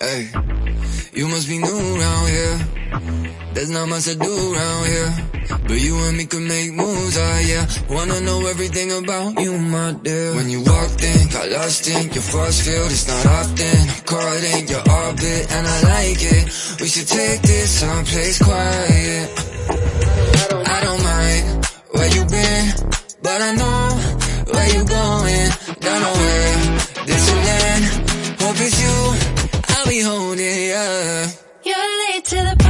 Hey, you must be new around here. There's not much to do around here. But you and me could make moves, ah yeah. Wanna know everything about you, my dear. When you walked in, got lost in your force field. It's not often I'm caught in your orbit, and I like it. We should take this someplace quiet. I don't mind where you been, but I know where you going. Don't know where this will end. Hope it's you. I'll be holding ya. You're late to the party,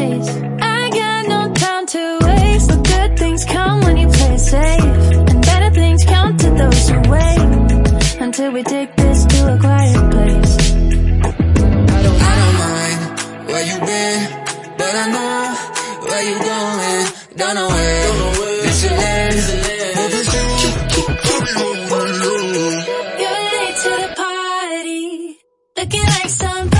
fantasies. I got no time to waste. But good things come when you play safe. And better things come to those who wait. Until we take this to a quiet place. I don't mind where you been, but I know where you going. Don't know where this will end. Hope it's you. I'll be holding. You're late to the party, looking like somebody.